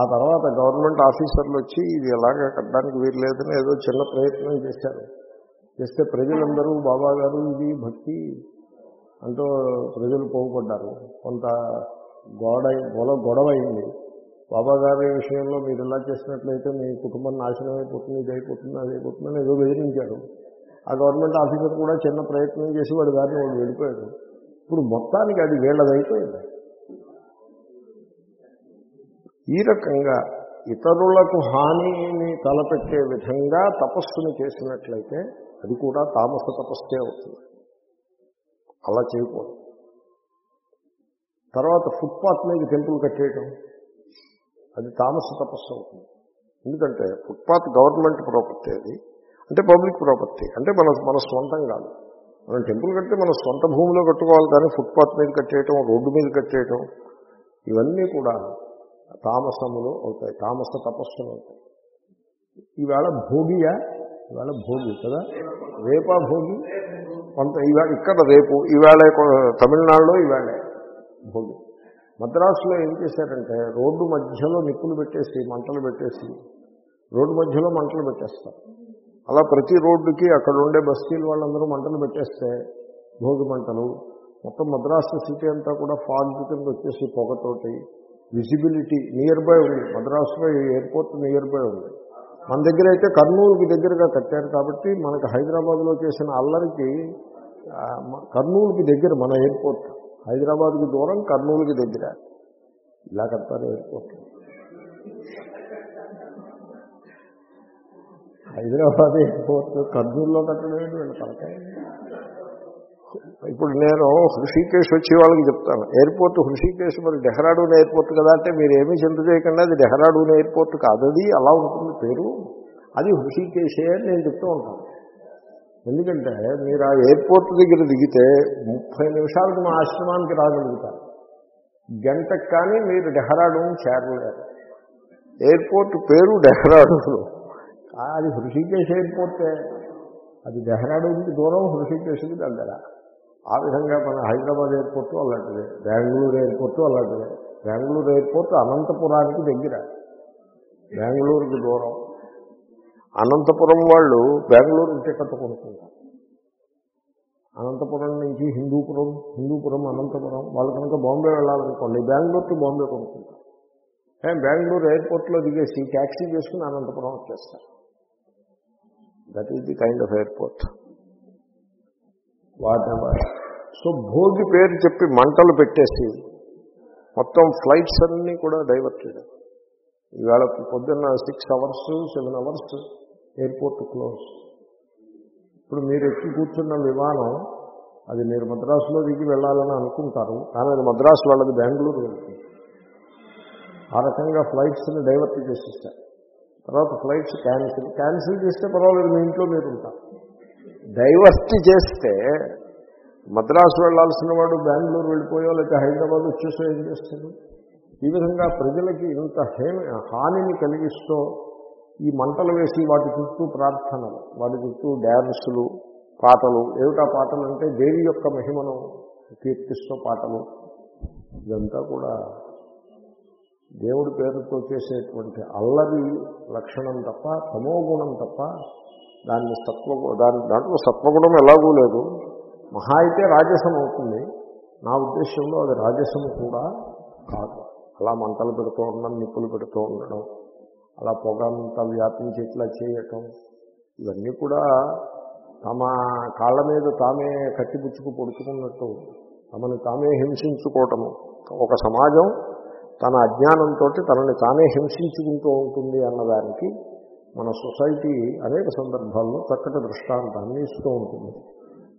ఆ తర్వాత గవర్నమెంట్ ఆఫీసర్లు వచ్చి ఇది ఎలాగ కట్టడానికి వీలు లేదని ఏదో చిన్న ప్రయత్నం చేశారు. చేస్తే ప్రజలందరూ బాబా గారు ఇది భక్తి అంటూ ప్రజలు పోగుపడ్డారు. కొంత గోడ గొల గొడవ అయింది బాబా గారి విషయంలో మీరు ఇలా చేసినట్లయితే మీ కుటుంబం నాశనం అయిపోతుంది ఇది అయిపోతుంది అది అయిపోతుంది అని ఏదో బెదిరించారు. ఆ గవర్నమెంట్ ఆఫీసర్ కూడా చిన్న ప్రయత్నం చేసి వాడి దారిని వాడు వెళ్ళిపోయాడు. ఇప్పుడు మొత్తానికి అది వీళ్ళదైపోయింది. ఈ రకంగా ఇతరులకు హానిని తలపెట్టే విధంగా తపస్సును చేసినట్లయితే అది కూడా తామస తపస్సే అవుతుంది. అలా చేయకూడదు. తర్వాత ఫుట్పాత్ మీద టెంపుల్ కట్టేయటం అది తామస తపస్సు అవుతుంది. ఎందుకంటే ఫుట్పాత్ గవర్నమెంట్ ప్రాపర్టీ అది అంటే పబ్లిక్ ప్రాపర్టీ అంటే మన మన సొంతం కాదు. మనం టెంపుల్ కట్టి మన సొంత భూమిలో కట్టుకోవాలి కానీ ఫుట్పాత్ మీద కట్టేయటం రోడ్డు మీద కట్టేయటం ఇవన్నీ కూడా తామసములు అవుతాయి తామస తపస్సులు అవుతాయి. ఈవేళ భోగియా ఇవాళ భోగి కదా? రేపా భోగి? కొంత ఇవాళ ఇక్కడ రేపు ఈవేళ తమిళనాడులో ఈవేళ భోగి. మద్రాసులో ఏం చేశారంటే రోడ్డు మధ్యలో నిప్పులు పెట్టేసి మంటలు పెట్టేసి రోడ్డు మధ్యలో మంటలు పెట్టేస్తారు. అలా ప్రతి రోడ్డుకి అక్కడ ఉండే బస్తీలు వాళ్ళందరూ మంటలు పెట్టేస్తే భోగి మంటలు మొత్తం మద్రాసు సిటీ అంతా కూడా ఫాగ్ కింద వచ్చేసి పొగతోటి విజిబిలిటీ నియర్ బై ఉంది. మద్రాసులో ఎయిర్పోర్ట్ నియర్ బై ఉంది. మన దగ్గర అయితే కర్నూలుకి దగ్గరగా కట్టారు కాబట్టి మనకు హైదరాబాద్లో చేసిన అల్లరికి కర్నూలుకి దగ్గర మన ఎయిర్పోర్ట్. హైదరాబాద్కి దూరం కర్నూలుకి దగ్గర. ఇలా కడతారు ఎయిర్పోర్ట్. హైదరాబాద్ ఎయిర్పోర్ట్ కర్నూలులో కట్టడం ఏంటి వీళ్ళ ఇప్పుడు నేను హృషికేశ్ వచ్చే వాళ్ళకి చెప్తాను. ఎయిర్పోర్ట్ హృషికేశ్ మరి డెహ్రాడూన్ ఎయిర్పోర్ట్ కదా అంటే మీరు ఏమీ చింత చేయకుండా అది డెహ్రాడూన్ ఎయిర్పోర్ట్ కాదది అలా ఉంటుంది పేరు. అది హృషికేశే అని నేను చెప్తూ ఉంటాను. ఎందుకంటే మీరు ఆ ఎయిర్పోర్ట్ దగ్గర దిగితే ముప్పై నిమిషాలకు మా ఆశ్రమానికి రాగలుగుతారు గంటకు కానీ మీరు డెహ్రాడూన్ చేరలేరు. ఎయిర్పోర్ట్ పేరు డెహ్రాడూన్. అది హృషికేశ్ ఎయిర్పోర్టే. అది డెహ్రాడూన్కి దూరం హృషికేశ్కి దగ్గర. ఆ విధంగా మన హైదరాబాద్ ఎయిర్పోర్ట్ అలాంటిదే బెంగళూరు ఎయిర్పోర్ట్ అలాంటిదే. బెంగళూరు ఎయిర్పోర్ట్ అనంతపురానికి దగ్గర బెంగళూరుకి దూరం. అనంతపురం వాళ్ళు బెంగళూరు టికెట్ కొనుక్కుంటారు. అనంతపురం నుంచి హిందూపురం హిందూపురం అనంతపురం వాళ్ళు కనుక బాంబే వెళ్ళాలనుకోండి బెంగళూరుకి బాంబే కొనుక్కుంటారు. ఏ, బెంగళూరు ఎయిర్పోర్ట్లో దిగేసి ట్యాక్సీ చేసుకుని అనంతపురం వచ్చేస్తారు. That is the kind of airport whatever. So Bhogi పేరు చెప్పి మంటలు పెట్టేసి మొత్తం ఫ్లైట్స్ అన్నీ కూడా డైవర్ట్ చేయడం. ఈవేళ పొద్దున్న six hours seven hours airport close ఇప్పుడు మీరు ఎక్కి కూర్చున్న విమానం అది మీరు మద్రాసులో దిగి వెళ్ళాలని అనుకుంటారు కానీ అది మద్రాసు వాళ్ళది బెంగళూరు వెళ్తుంది. ఆ రకంగా ఫ్లైట్స్ని డైవర్ట్ చేసేస్తారు. తర్వాత ఫ్లైట్స్ క్యాన్సిల్ క్యాన్సిల్ చేస్తే పర్వాలేదు మీ ఇంట్లో మీరు ఉంటారు. డైవర్ట్ చేస్తే మద్రాసు వెళ్ళాల్సిన వాడు బెంగళూరు వెళ్ళిపోయో లేక హైదరాబాద్ వచ్చేసో ఏం చేస్తాడు? ఈ విధంగా ప్రజలకి ఇంత హేమ హానిని కలిగిస్తూ ఈ మంటలు వేసి వాటి చుట్టూ ప్రార్థనలు వాటి చుట్టూ డ్యాన్సులు పాటలు. ఏమిటా పాటలు అంటే దేవి యొక్క మహిమను కీర్తిస్తూ పాటలు. ఇదంతా కూడా దేవుడి పేరుతో చేసేటువంటి అల్లరి లక్షణం తప్ప తమోగుణం తప్ప దాన్ని సత్వ దాని దాంట్లో సత్వగుణం ఎలాగూ లేదు. మహా అయితే రాజసం అవుతుంది. నా ఉద్దేశంలో అది రాజసం కూడా కాదు. అలా మంటలు పెడుతూ ఉండడం నిప్పులు పెడుతూ ఉండడం అలా పొగ అంతా వ్యాపించి ఇట్లా చేయటం ఇవన్నీ కూడా తమ కాళ్ళ మీద తామే కట్టిపుచ్చుకు పొడుచుకున్నట్టు తమని తామే హింసించుకోవటము. ఒక సమాజం తన అజ్ఞానంతో తనని తానే హింసించుకుంటూ ఉంటుంది అన్నదానికి మన సొసైటీ అనేక సందర్భాల్లో చక్కటి దృష్టాంతాన్ని ఇస్తూ ఉంటుంది.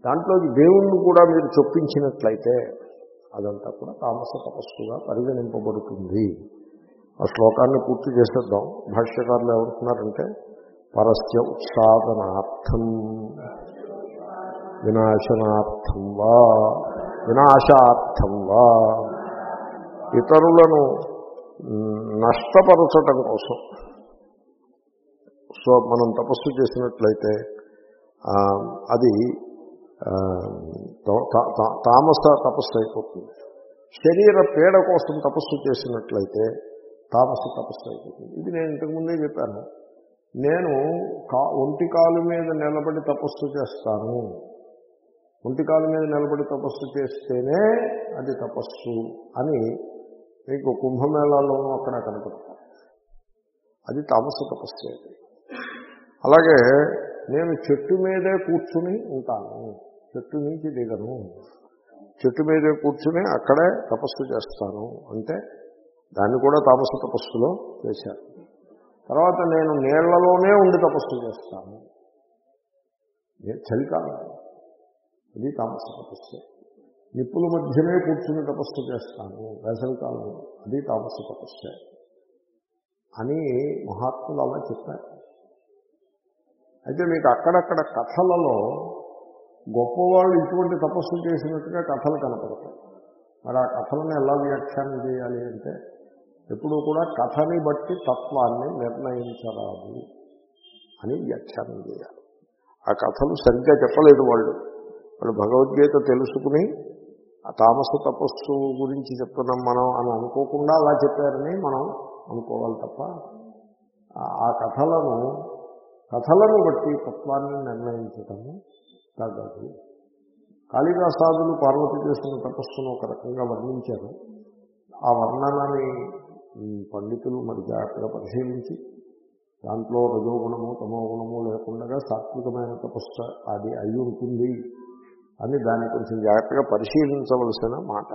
దాంట్లోకి దేవుణ్ణి కూడా మీరు చొప్పించినట్లయితే అదంతా కూడా తామస తపస్సుగా పరిగణింపబడుతుంది. ఆ శ్లోకాన్ని పూర్తి చేసేద్దాం. భాష్యకారులు ఏమంటున్నారంటే పరస్య ఉత్సాదనార్థం వినాశనార్థం వా వినాశార్థం వా. ఇతరులను నష్టపరచటం కోసం సో మనం తపస్సు చేసినట్లయితే అది తామస తపస్సు అయిపోతుంది. శరీర పీడ కోసం తపస్సు చేసినట్లయితే తామస తపస్సు అయిపోతుంది. ఇది నేను ఇంతకుముందే చెప్పాను. నేను కా ఒంటి కాలు మీద నిలబడి తపస్సు చేస్తాను. ఒంటి కాలు మీద నిలబడి తపస్సు చేస్తేనే అది తపస్సు అని మీకు కుంభమేళాలోనూ అక్కడ కనపడతారు అది తామస తపస్సు అది అలాగే నేను చెట్టు మీదే కూర్చుని ఉంటాను. చెట్టు నుంచి దిగను. చెట్టు మీదే కూర్చుని అక్కడే తపస్సు చేస్తాను అంటే దాన్ని కూడా తామస తపస్సులో చేశారు తర్వాత నేను నీళ్ళలోనే ఉండి తపస్సు చేస్తాను. చలికాలం. ఇది తామస తపస్సు. నిప్పుల మధ్యనే కూర్చుని తపస్సు చేస్తాను. వేసవికాలం. అది తామస తపస్సే అని మహాత్ములు అలా చెప్పారు. అయితే మీకు అక్కడక్కడ కథలలో గొప్పవాళ్ళు ఇటువంటి తపస్సు చేసినట్టుగా కథలు కనపడతాయి. మరి ఆ కథలను ఎలా వ్యాఖ్యానం చేయాలి అంటే ఎప్పుడూ కూడా కథని బట్టి తత్వాన్ని నిర్ణయించరాదు అని వ్యాఖ్యానం చేయాలి. ఆ కథలు సరిగ్గా చెప్పలేదు వాళ్ళు. వాళ్ళు భగవద్గీత తెలుసుకుని ఆ తామస తపస్సు గురించి చెప్తున్నాం మనం అని అనుకోకుండా అలా చెప్పారని మనం అనుకోవాలి తప్ప ఆ- ఆ కథలను కథలను బట్టి తత్వాన్ని నిర్ణయించటము తగదు కాళిదాసాదులు పార్వతి చేసిన తపస్సును ఒక రకంగా వర్ణించారు. ఆ వర్ణనని పండితులు మరి జాగ్రత్తగా పరిశీలించి దాంట్లో రజోగుణము తమో గుణము లేకుండా సాత్వికమైన తపస్సు అది అయి ఉంటుంది అని దాన్ని కొంచెం జాగ్రత్తగా పరిశీలించవలసిన మాట.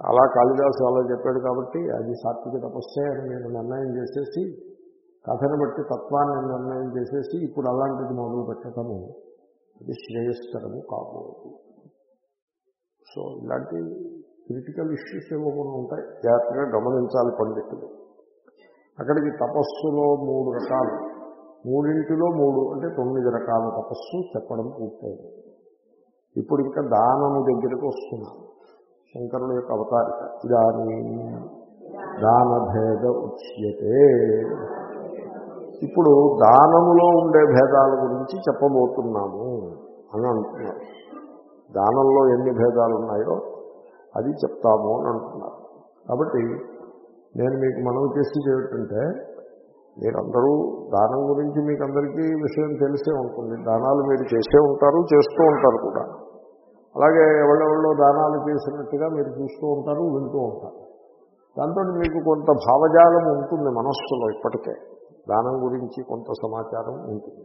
అలా కాళిదాసు అలా చెప్పాడు కాబట్టి అది సాత్విక తపస్సే అని నేను నిర్ణయం చేసేసి కథను బట్టి తత్వాన్ని నిర్ణయం చేసేసి ఇప్పుడు అలాంటిది మొదలు పెట్టడము అది శ్రేయస్కరము కాబోదు సో ఇలాంటి క్రిటికల్ ఇష్యూస్ ఏవో కొన్ని ఉంటాయి. జాగ్రత్తగా గమనించాలి పండితులు. అక్కడికి తపస్సులో మూడు రకాలు. మూడింటిలో మూడు అంటే తొమ్మిది రకాల తపస్సు చెప్పడం పూర్తయింది. ఇప్పుడు ఇంకా దానము దగ్గరకు వస్తున్నాం. శంకరుల యొక్క అవతారిక. ఇదానీ దానభేద ఉచ్యతే. ఇప్పుడు దానములో ఉండే భేదాల గురించి చెప్పబోతున్నాము అని అంటున్నారు. దానంలో ఎన్ని భేదాలు ఉన్నాయో అది చెప్తాము అని అంటున్నారు. కాబట్టి నేను మీకు మనవి చేసేది ఏమిటంటే మీరందరూ దానం గురించి మీకు అందరికీ విషయం తెలిసే ఉంటుంది. దానాలు మీరు చేసే ఉంటారు చేస్తూ ఉంటారు కూడా. అలాగే ఎవరెవరిలో దానాలు చేసినట్టుగా మీరు చూస్తూ ఉంటారు వింటూ ఉంటారు. దాంతో మీకు కొంత భావజాలం ఉంటుంది మనస్సులో ఇప్పటికే. దానం గురించి కొంత సమాచారం ఉంటుంది.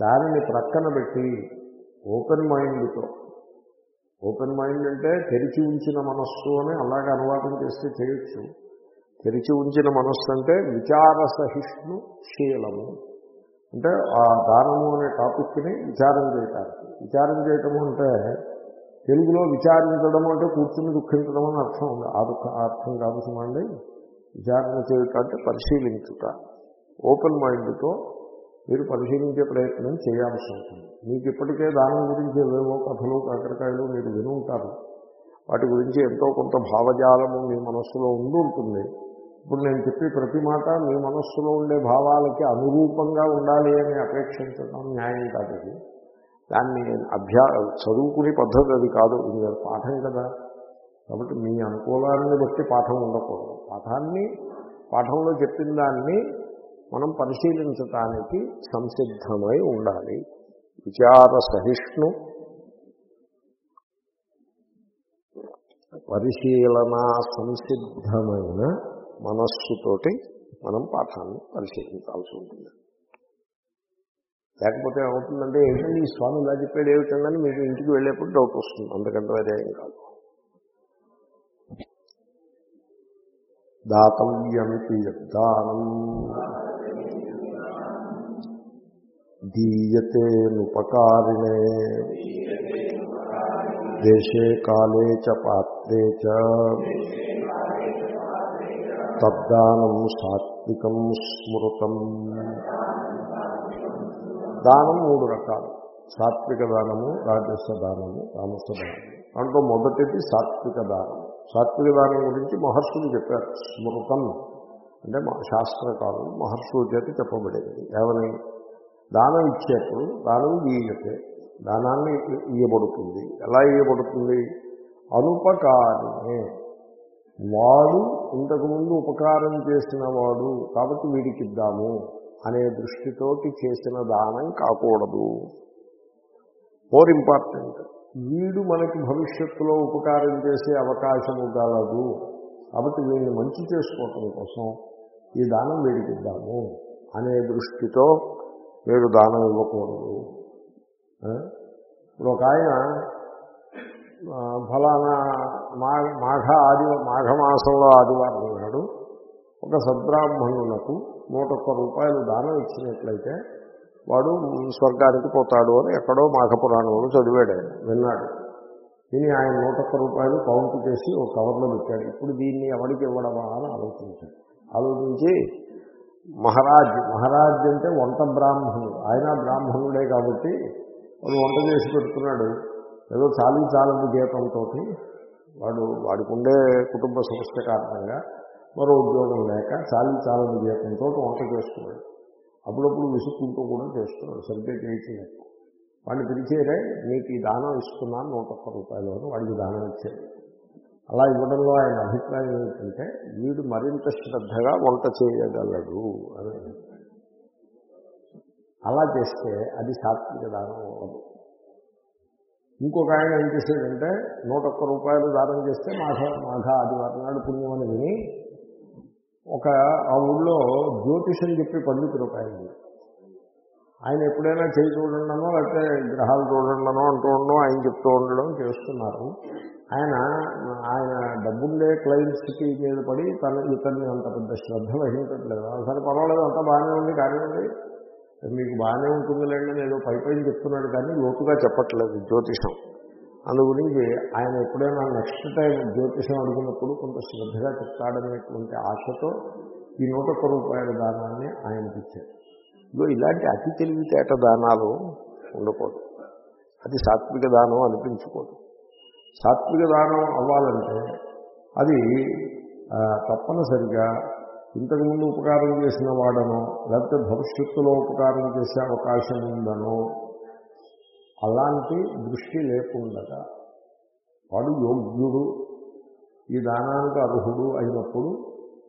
దానిని ప్రక్కన పెట్టి ఓపెన్ మైండ్తో ఓపెన్ మైండ్ అంటే తెరిచి ఉంచిన మనస్సు అని అలాగే అనువాదం చేస్తే చేయొచ్చు. తెరిచి ఉంచిన మనస్సు అంటే విచార సహిష్ణు శీలము. అంటే ఆ దానము అనే టాపిక్ని విచారం చేయటానికి. విచారం చేయటము అంటే తెలుగులో విచారించడం అంటే కూర్చుని దుఃఖించడం అని అర్థం ఉంది. ఆ దుఃఖ అర్థం కాదు సుమండి. విచారణ చేయుట అంటే పరిశీలించుట. ఓపెన్ మైండ్తో మీరు పరిశీలించే ప్రయత్నం చేయాల్సి ఉంటుంది మీకు ఇప్పటికే దానం గురించి ఏవేవో కథలు కాకరకాయలు మీరు వినుంటారు వాటి గురించి ఎంతో కొంత భావజాలము మీ మనస్సులో ఉండి ఉంటుంది. ఇప్పుడు నేను చెప్పే ప్రతి మాట మీ మనస్సులో ఉండే భావాలకి అనురూపంగా ఉండాలి అని అపేక్షించడం న్యాయం కాదు అది దాన్ని అభ్యా చదువుకునే పద్ధతి అది కాదు. ఇది పాఠం కదా. కాబట్టి మీ అనుకూలాన్ని బట్టి పాఠం ఉండకూడదు. పాఠాన్ని పాఠంలో చెప్పిన దాన్ని మనం పరిశీలించటానికి సంసిద్ధమై ఉండాలి. విచార సహిష్ణు. పరిశీలన సంసిద్ధమైన మనస్సుతోటి మనం పాఠాన్ని పరిశీలించాల్సి ఉంటుంది. లేకపోతే ఏమవుతుందంటే ఏంటంటే ఈ స్వామి ఇలా చెప్పాడు ఏమిటందని మీకు ఇంటికి వెళ్ళేప్పుడు డౌట్ వస్తుంది. అందుకంటే వేరే ఏం కాదు. దాతవ్యమితి దానం దీయతేనుపకారిణే దేశే కాలే చ పాత్రే చ. తద్దానం సాత్వికం స్మృతం. దానం మూడు రకాలు. సాత్విక దానము రాజస దానము తామస దానము. దాంట్లో మొదటిది సాత్విక దానం. సాత్విక దానం గురించి మహర్షులు చెప్పారు. స్మృతం అంటే మా శాస్త్రకారులు మహర్షుల చేత చెప్పబడేది. ఏమని? దానం ఇచ్చేప్పుడు దానం ఈయతే దానాన్ని ఇయ్యబడుతుంది. ఎలా ఇయ్యబడుతుంది? అనుపకారమే. వాడు ఇంతకుముందు ఉపకారం చేసిన వాడు కాబట్టి వీడికి ఇద్దాము అనే దృష్టితోటి చేసిన దానం కాకూడదు. మోర్ ఇంపార్టెంట్ వీడు మనకి భవిష్యత్తులో ఉపకారం చేసే అవకాశము గలదు కాబట్టి వీడిని మంచి చేసుకోవటం కోసం ఈ దానం వీడికి ఇద్దాము అనే దృష్టితో వీడు దానం ఇవ్వకూడదు. ఇప్పుడు ఒక ఆయన ఫలానా మాఘ మాఘ ఆది మాఘమాసంలో ఆదివారం నాడు ఒక సద్బ్రాహ్మణులకు నూట ఒక్క రూపాయలు దానం ఇచ్చినట్లయితే వాడు స్వర్గానికి పోతాడు అని ఎక్కడో మాఘపురాణంలో చదివాడు ఆయన విన్నాడు. దీన్ని ఆయన నూట ఒక్క రూపాయలు కౌంట్ చేసి ఒక కవర్లో పెట్టాడు. ఇప్పుడు దీన్ని ఎవరికి ఇవ్వడమా అని ఆలోచించాడు. ఆలోచించి మహారాజ్ మహారాజ్ అంటే వంట బ్రాహ్మణుడు. ఆయన బ్రాహ్మణుడే కాబట్టి వాడు వంట చేసి పెడుతున్నాడు. ఏదో చాలీ చాలని జీతంతో వాడు వాడికి ఉండే కుటుంబ సమస్య కారణంగా మరో ఉద్యోగం లేక చాలీ చాలని జీతంతో వంట చేస్తున్నాడు. అప్పుడప్పుడు విసుక్కుంటూ కూడా చేస్తున్నాడు. సరిగ్గా చేయట్లేదు వాడిని పిలిచేరే నీకు ఈ దానం ఇస్తున్నాను నూట ఒక్క రూపాయలు అని వాడికి దానం ఇచ్చాడు. అలా ఇవ్వడంలో ఆయన అభిప్రాయం ఏంటంటే వీడు మరింత శ్రద్ధగా వంట చేయగలడు అని. అలా చేస్తే అది సాత్విక దానం అవ్వదు. ఇంకొక ఆయన ఏం చేశాడంటే నూట ఒక్క రూపాయలు దానం చేస్తే మాఘ మాఘ ఆదివారం నాడు పుణ్యం అని విని ఒక ఆ ఊళ్ళో జ్యోతిషం చెప్పి పండితుడు ఒక ఆయన. ఆయన ఎప్పుడైనా చేయి చూడండినో లేకపోతే గ్రహాలు చూడండనో అంటూ ఉండడం ఆయన చెప్తూ ఉండడం చేస్తున్నారు. ఆయన ఆయన డబ్బుండే క్లయింట్స్కి మీద పడి తన ఇతన్ని అంత పెద్ద శ్రద్ధ వహించట్లేదు. సరే పర్వాలేదు అంతా బాగానే ఉంది కానివ్వండి మీకు బాగానే ఉంటుందిలేండి నేను పై పైన చెప్తున్నాడు కానీ లోతుగా చెప్పట్లేదు జ్యోతిషం. అందు గురించి ఆయన ఎప్పుడైనా నెక్స్ట్ టైం జ్యోతిషం అడుగున్నప్పుడు కొంత శ్రద్ధగా చెప్తాడనేటువంటి ఆశతో ఈ నూట ఒక్క రూపాయల దానాన్ని ఆయనకి ఇచ్చారు. ఇలాంటి అతి తెలివితేట దానాలు ఉండకూడదు. అది సాత్విక దానం అనిపించుకోదు సాత్విక దానం అవ్వాలంటే అది తప్పనిసరిగా ఇంతకుముందు ఉపకారం చేసిన వాడనో లేకపోతే భవిష్యత్తులో ఉపకారం చేసే అవకాశం ఉందనో అలాంటి దృష్టి లేకుండా వాడు యోగ్యుడు. ఈ దానానికి అర్హుడు అయినప్పుడు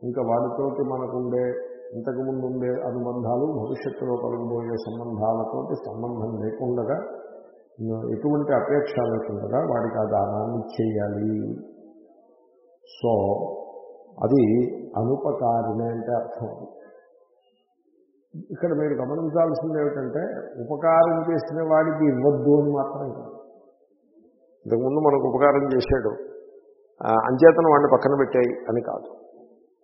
ఇంకా వాడితోటి మనకుండే ఇంతకుముందు ఉండే అనుబంధాలు భవిష్యత్తులో కలగబోయే సంబంధాలతోటి సంబంధం లేకుండా ఎటువంటి అపేక్ష లేకుండా వాడికి ఆ దానాన్ని చేయాలి సో అది అనుపకారిణే అంటే అర్థం. ఇక్కడ మీరు గమనించాల్సింది ఏమిటంటే ఉపకారం చేసిన వాడికి ఇవ్వద్దు అని మాత్రం కాదు. ఇంతకుముందు మనకు ఉపకారం చేశాడు. అంచేతను వాడిని పక్కన పెట్టాయి అని కాదు.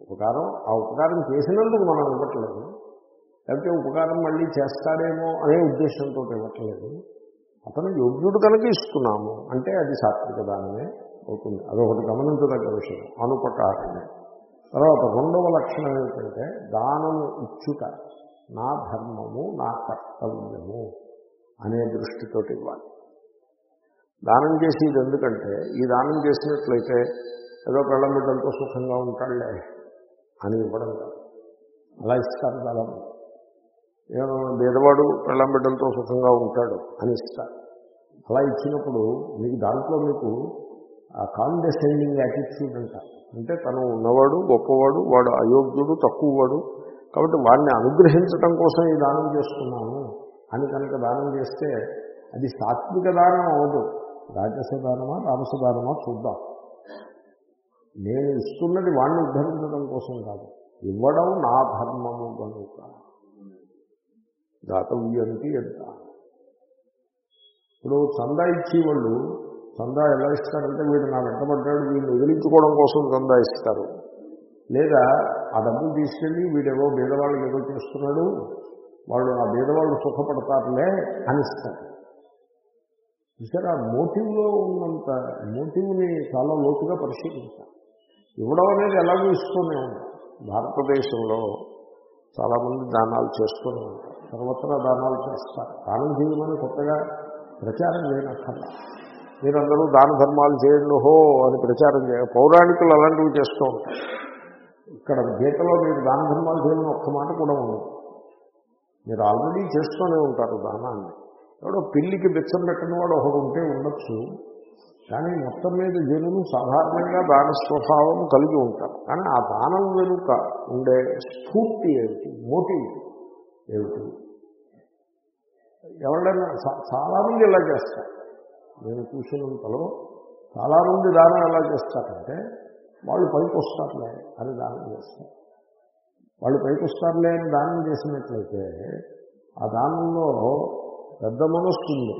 ఉపకారం ఆ ఉపకారం చేసినందుకు మనం ఇవ్వట్లేదు. లేకపోతే ఉపకారం మళ్ళీ చేస్తాడేమో అనే ఉద్దేశంతో ఇవ్వట్లేదు. అతను యోగ్యుడు కనుక ఇస్తున్నాము అంటే అది సాత్విక దానమే అవుతుంది. అదొకటి గమనించదగ్గ విషయం. అనుపకారమే. తర్వాత రెండవ లక్షణం ఏమిటంటే దానము ఇచ్చుట నా ధర్మము నా కర్తవ్యము అనే దృష్టితోటి ఇవ్వాలి. దానం చేసేది ఎందుకంటే ఈ దానం చేసినట్లయితే ఏదో పెళ్ళం బిడ్డలతో సుఖంగా ఉంటాడులే అని ఇవ్వడం కాదు. అలా ఇస్తారు చాలా బీదవాడు పెళ్ళం బిడ్డలతో సుఖంగా ఉంటాడు అని ఇస్తారు అలా ఇచ్చినప్పుడు మీకు దాంట్లో మీకు ఆ కాండెసెండింగ్ యాటిట్యూడ్ అంట. అంటే తను ఉన్నవాడు గొప్పవాడు వాడు అయోగ్యుడు తక్కువవాడు. కాబట్టి వాడిని అనుగ్రహించటం కోసం ఈ దానం చేస్తున్నాను. అని కనుక దానం చేస్తే అది సాత్విక దానం అవ్వదు. రాజస దానమా రామస దానమా చూద్దాం. నేను ఇస్తున్నది వాడిని ఉద్ధరించడం కోసం కాదు. ఇవ్వడం నా ధర్మము కనుక. దాతవ్యంతి ఎంత ఇప్పుడు చందా ఇచ్చేవాళ్ళు చందా ఎలా ఇస్తారంటే వీడు నా వెంటబడ్డాడు వీడిని వదిలించుకోవడం కోసం చందా ఇస్తారు. లేదా ఆ డబ్బులు తీసుకెళ్ళి వీడేవో బీదవాళ్ళు ఏదో చేస్తున్నాడు వాళ్ళు ఆ బీదవాళ్ళు సుఖపడతారులే అని ఇస్తారు. చూసారా మోటివ్లో ఉన్నంత మోటివ్ని చాలా లోతుగా పరిశీలించాలి. ఇవ్వడం అనేది ఎలాగో ఇస్తూనే ఉంది భారతదేశంలో చాలామంది దానాలు చేస్తూనే ఉంటారు. సర్వత్రా దానాలు చేస్తారు. దానం చేయమని కొత్తగా ప్రచారం చేయనక్కర్లా మీరందరూ దాన ధర్మాలు చేయండి హో అని ప్రచారం చేయ పౌరాణికులు అలాంటివి చేస్తూ ఉంటారు. ఇక్కడ గీతలో మీరు దాన ధర్మాలు చేయమని ఒక్క మాట కూడా ఉండదు. మీరు ఆల్రెడీ చేస్తూనే ఉంటారు దానాన్ని. ఎవడో పిల్లికి బిచ్చం పెట్టిన వాడు ఒకడు ఉంటే ఉండొచ్చు. కానీ మొత్తం మీద జనులు సాధారణంగా దాన స్వభావం కలిగి ఉంటారు. కానీ ఆ దానం వెనుక ఉండే స్ఫూర్తి ఏమిటి మోటివ్ ఏమిటి? ఎవరైనా చాలామంది ఇలా చేస్తారు. నేను చూసినంతలో చాలామంది దానం ఎలా చేస్తారంటే వాళ్ళు పైకి వస్తారులే అని దానం చేస్తారు. వాళ్ళు పైకి వస్తారులే అని దానం చేసినట్లయితే ఆ దానంలో పెద్ద మనస్సు ఉంది.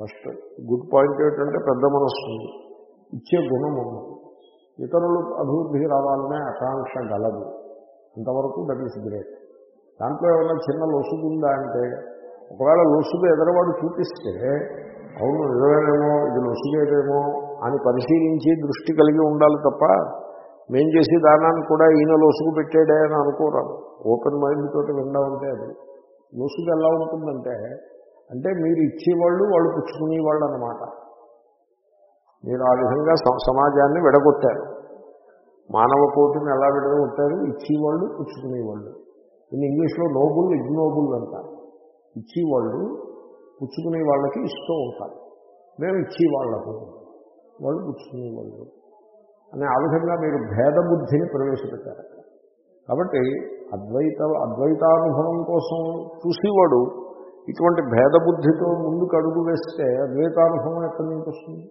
ఫస్ట్ గుడ్ పాయింట్ ఏంటంటే పెద్ద మనస్సు ఉంది. ఇచ్చే గుణం ఉంది. ఇతరులు అభివృద్ధికి రావాలనే ఆకాంక్ష గలదు. అంతవరకు దట్ ఈస్ గ్రేట్. దాంట్లో ఏమైనా చిన్న లొసుగు ఉందా అంటే ఒకవేళ లొసుగు ఎదరవాడు చూపిస్తే అవును నిజమేమో ఇది లొసుగేదేమో అని పరిశీలించి దృష్టి కలిగి ఉండాలి తప్ప మేం చేసి దానాన్ని కూడా ఈయన లొసుగు పెట్టాడే అని అనుకోరాదు. ఓపెన్ మైండ్ తోటి ఉంటే అది. లొసుగు ఎలా ఉంటుందంటే అంటే మీరు ఇచ్చేవాళ్ళు వాళ్ళు పుచ్చుకునేవాళ్ళు అనమాట మీరు ఆ విధంగా స- సమాజాన్ని విడగొట్టారు. మానవ కోటిని ఎలా విడగొట్టారు? ఇచ్చేవాళ్ళు పుచ్చుకునేవాళ్ళు. ఇన్ ఇంగ్లీష్లో నోబుల్ ఇగ్నోబుల్ అంటారు ఇచ్చేవాళ్ళు పుచ్చుకునే వాళ్ళకి ఇస్తూ ఉంటారు. మేము ఇచ్చేవాళ్ళము వాళ్ళు పుచ్చుకునేవాళ్ళు. అని ఆ విధంగా మీరు భేద బుద్ధిని ప్రవేశపెట్టారు కాబట్టి అద్వైత అద్వైతానుభవం కోసం చూసేవాడు ఇటువంటి భేద బుద్ధితో ముందుకు అడుగు వేస్తే అద్వైతానుభవం ఎక్కడి నుంచి వస్తుంది?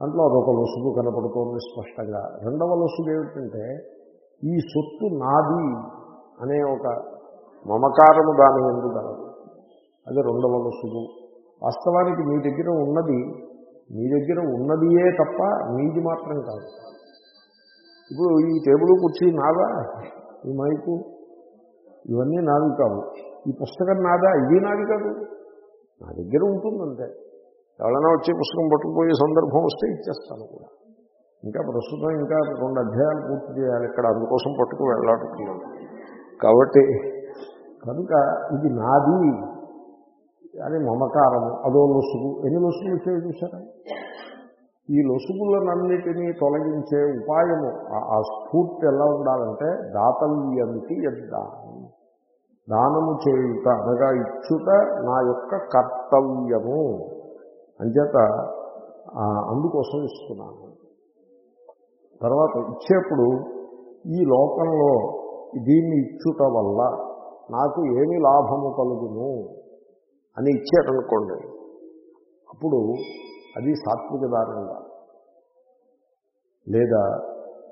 దాంట్లో అదొక లొసుగు కనపడుతోంది స్పష్టంగా. రెండవ లొసుగు ఏమిటంటే ఈ సొత్తు నాది అనే ఒక మమకారము దాని ఎందు గలదు అది రెండవ లొసుగు వాస్తవానికి మీ దగ్గర ఉన్నది మీ దగ్గర ఉన్నదియే తప్ప మీది మాత్రం కాదు. ఇప్పుడు ఈ టేబుల్ కుర్చీ నాదా? ఈ మైకు? ఇవన్నీ నాది కావు. ఈ పుస్తకం నాదా? ఇది నాది కాదు. నా దగ్గర ఉంటుందంతే. ఎవరైనా వచ్చి పుస్తకం పట్టుకుపోయే సందర్భం వస్తే ఇచ్చేస్తాను కూడా. ఇంకా ప్రస్తుతం ఇంకా రెండు అధ్యాయాలు పూర్తి చేయాలి. ఇక్కడ అందుకోసం పట్టుకు వెళ్ళాడుతున్నాను కాబట్టి కనుక ఇది నాది. అని మమకారము. అదో లొసుగు. ఎన్ని లొసుగులు వచ్చాయి చూసారా ఈ లొసుగులనన్నిటినీ తొలగించే ఉపాయము ఆ- స్ఫూర్తి ఎలా ఉండాలంటే దాతవ్యమితి యద్దానం. దానము చేయుట అనగా ఇచ్చుట నా యొక్క కర్తవ్యము. అంచేత అందుకోసం ఇస్తున్నాను. తర్వాత ఇచ్చేప్పుడు ఈ లోకంలో దీన్ని ఇచ్చుట వల్ల నాకు ఏమి లాభము కలుగును అని ఇచ్చారనుకోండి అప్పుడు అది సాత్విక దానంగా లేదా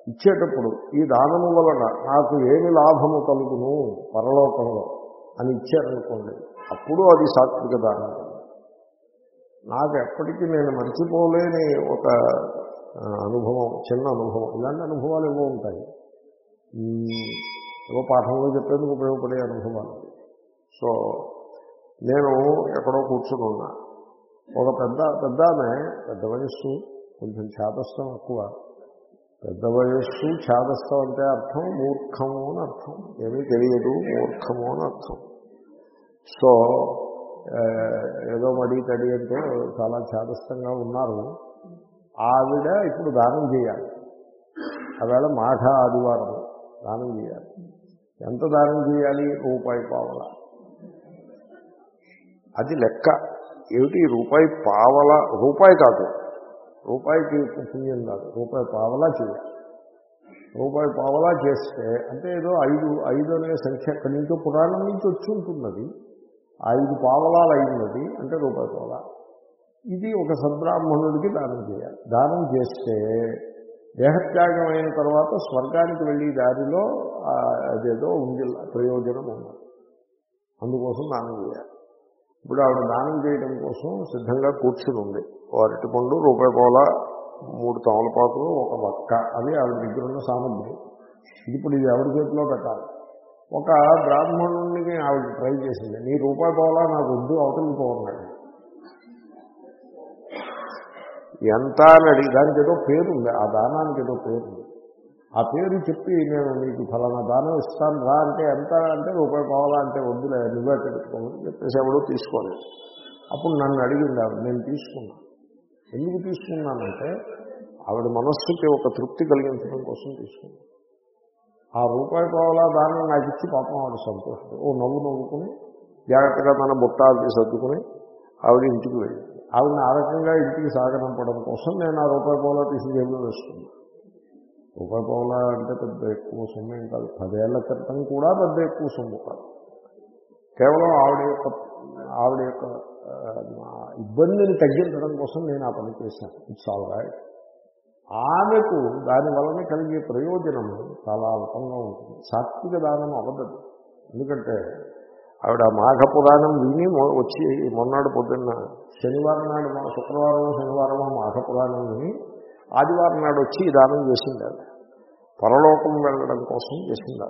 ఇచ్చేటప్పుడు ఈ దానము వలన నాకు ఏమి లాభము కలుగును పరలోకంలో అని ఇచ్చారనుకోండి అప్పుడు అది సాత్విక దానం నాకు ఎప్పటికీ నేను మర్చిపోలేని ఒక అనుభవం చిన్న అనుభవం ఇలాంటి అనుభవాలు ఏవో ఉంటాయి. ఏవో పాఠంలో చెప్పేందుకు ఉపయోగపడే అనుభవాలు. సో నేను ఎక్కడో కూర్చుని ఉన్నా. ఒక పెద్ద పెద్ద ఆమె పెద్ద వయస్సు కొంచెం ఛాదస్థం ఎక్కువ. పెద్ద వయస్సు ఛాదస్థం అంటే అర్థం మూర్ఖము అని అర్థం. ఏమీ తెలియదు మూర్ఖము అని అర్థం. సో ఏదో మడి తడి అంటే చాలా ఛాదస్థంగా ఉన్నారు. ఆవిడ ఇప్పుడు దానం చేయాలి. ఆవేళ మాఘ ఆదివారం దానం చేయాలి. ఎంత దానం చేయాలి? రూపాయి పావల. అది లెక్క. ఏమిటి? రూపాయి పావల రూపాయి కాదు. రూపాయికి పుణ్యం కాదు. రూపాయి పావలా చేయాలి రూపాయి పావలా చేస్తే అంటే ఏదో ఐదు ఐదు అనే సంఖ్య అక్కడి నుంచో పురాణం నుంచి వచ్చి ఉంటున్నది. ఐదు పావలాలు అయినది అంటే రూపాయి పావలా. ఇది ఒక సద్బ్రాహ్మణుడికి దానం చేయాలి. దానం చేస్తే దేహత్యాగం అయిన తర్వాత స్వర్గానికి వెళ్ళి దారిలో అదేదో ఉంది ప్రయోజనం ఉన్నది అందుకోసం దానం చేయాలి. ఇప్పుడు ఆవిడ దానం చేయడం కోసం సిద్ధంగా కూర్చుని ఉంది. ఓ అరటిపండు రూపాయి పోల మూడు తమలపాకులు ఒక వక్క అది ఆవిడ దగ్గర ఉన్న సామగ్రి. ఇప్పుడు ఇది ఎవరి చేతిలో పెట్టాలి. ఒక బ్రాహ్మణుడిని ఆవిడ ట్రై చేసింది. నీ రూపాయి పోలా నాకు వద్దు అవతలిపోతున్నాడు ఎంత అని అడిగి దానికి ఏదో పేరు ఉంది ఆ దానానికి ఏదో పేరు ఉంది. ఆ పేరు చెప్పి నేను నీకు ఫలానా దానం ఇస్తాను రా అంటే ఎంత అంటే రూపాయి కావాలా అంటే వద్దులే నువ్వే పెట్టుకోమని చెప్పేసి ఎవడో తీసుకోలేదు. అప్పుడు నన్ను అడిగింది ఆవిడ నేను తీసుకున్నా. ఎందుకు తీసుకున్నానంటే ఆవిడ మనస్సుకి ఒక తృప్తి కలిగించడం కోసం తీసుకున్నాను ఆ రూపాయి కావాలా దానం నాకు ఇచ్చి పాపం ఆవిడ సంతోషం ఓ నవ్వు నవ్వుకుని జాగ్రత్తగా తన బుట్టాలు సర్దుకుని ఆవిడ ఇంటికి వెళ్ళింది. ఆవిడని ఆ రకంగా ఇంటికి సాగనంపడం కోసం నేను ఆ రూపాయి పోలా తీసి జేబులో వేసుకున్నాను రూపాయి పోలా అంటే పెద్ద ఎక్కువ సొమ్ము ఏం కాదు. పదేళ్ళ క్రితం కూడా పెద్ద ఎక్కువ సొమ్ము కాదు. కేవలం ఆవిడ యొక్క ఆవిడ యొక్క ఇబ్బందిని తగ్గించడం కోసం నేను ఆ పని చేశాను. ఇట్స్ ఆల్ రైట్ ఆమెకు దాని వలన కలిగే ప్రయోజనం చాలా అల్పంగా ఉంటుంది. సాత్విక దానం అవ్వదు. ఎందుకంటే ఆవిడ మాఘ పురాణం విని వచ్చి మొన్నాడు పొద్దున్న శనివారం నాడు మా శుక్రవారం శనివారం మాఘ పురాణం విని ఆదివారం నాడు వచ్చి ఈ దానం చేసింది ఆవిడ పరలోకం వెళ్ళడం కోసం చేసింది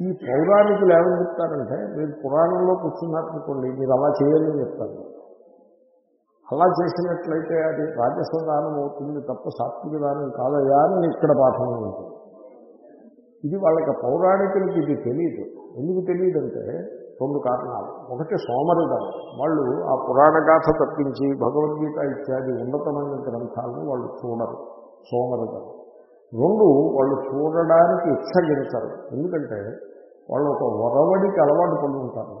ఈ పౌరాణికులు ఏమని చెప్తారంటే మీరు పురాణంలో కూర్చున్నారనుకోండి మీరు అలా చేయాలని చెప్తారు. అలా చేసినట్లయితే అది రాజస దానం అవుతుంది తప్ప సాత్విక దానం కాదయా అని ఇక్కడ పాఠం ఉంటుంది. ఇది వాళ్ళకి పౌరాణికులకి ఇది తెలియదు ఎందుకు తెలియదంటే రెండు కారణాలు. ఒకటి సోమరిధం వాళ్ళు ఆ పురాణ గాథ తప్పించి భగవద్గీత ఇత్యాది ఉన్నతమైన గ్రంథాలను వాళ్ళు చూడరు. సోమరిధం రెండు వాళ్ళు చూడడానికి ఇచ్చగించరు. ఎందుకంటే వాళ్ళు ఒక వరవడికి అలవాటు పడి ఉంటారు.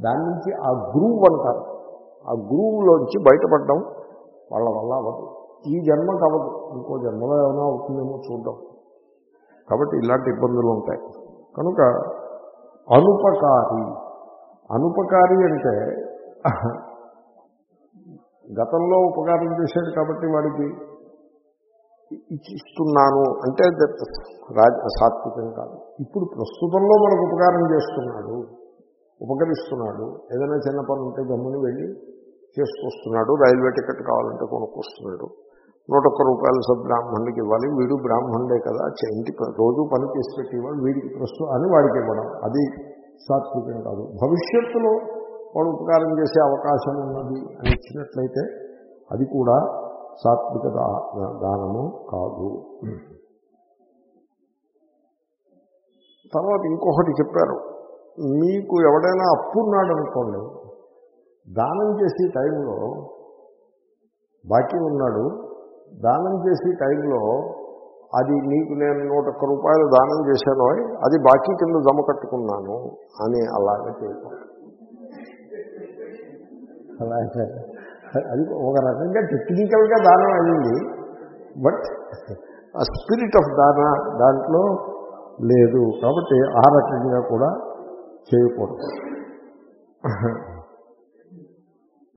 దాని నుంచి ఆ గ్రూవ్ అంటారు. ఆ గ్రూవ్లోంచి బయటపడడం వాళ్ళ వల్ల అవ్వదు. ఈ జన్మకు అవ్వదు. ఇంకో జన్మలో ఏమైనా అవుతుందేమో చూడడం కాబట్టి ఇలాంటి ఇబ్బందులు ఉంటాయి. కనుక అనుపకారి అనుపకారి అంటే గతంలో ఉపకారం చేశాడు కాబట్టి వాడికి ఇస్తున్నాను అంటే రాజ సాత్వికం కాదు. ఇప్పుడు ప్రస్తుతంలో మనకు ఉపకారం చేస్తున్నాడు ఉపకరిస్తున్నాడు ఏదైనా చిన్న పని ఉంటే గమ్ముని వెళ్ళి చేసుకొస్తున్నాడు రైల్వే టికెట్ కావాలంటే కొనుక్కొస్తున్నాడు. నూట ఒక్క రూపాయలు సద్బ్రాహ్మణుడికి ఇవ్వాలి వీడు బ్రాహ్మణుడే కదా చే- రోజు పని చేసి పెట్టి ఇవ్వాలి వీడికి ప్రస్తుతం అని వాడికి ఇవ్వడం. అది సాత్వికం కాదు. భవిష్యత్తులో వాడు ఉపకారం చేసే అవకాశం ఉన్నది అని ఇచ్చినట్లయితే అది కూడా సాత్విక దానము కాదు. తర్వాత ఇంకొకటి చెప్పారు. మీకు ఎవడైనా అప్పున్నాడు అనుకోండి దానం చేసే టైంలో బాకీ ఉన్నాడు దానం చేసే టైంలో అది నీకు నేను నూట ఒక్క రూపాయలు దానం చేశాను అది బాకీ కింద జమ కట్టుకున్నాను అని అలాగే చేయకూడదు అలాగే. అది ఒక రకంగా టెక్నికల్గా దానం అయింది బట్ ఆ స్పిరిట్ ఆఫ్ దాన దాంట్లో లేదు. కాబట్టి ఆ రకంగా కూడా చేయకూడదు.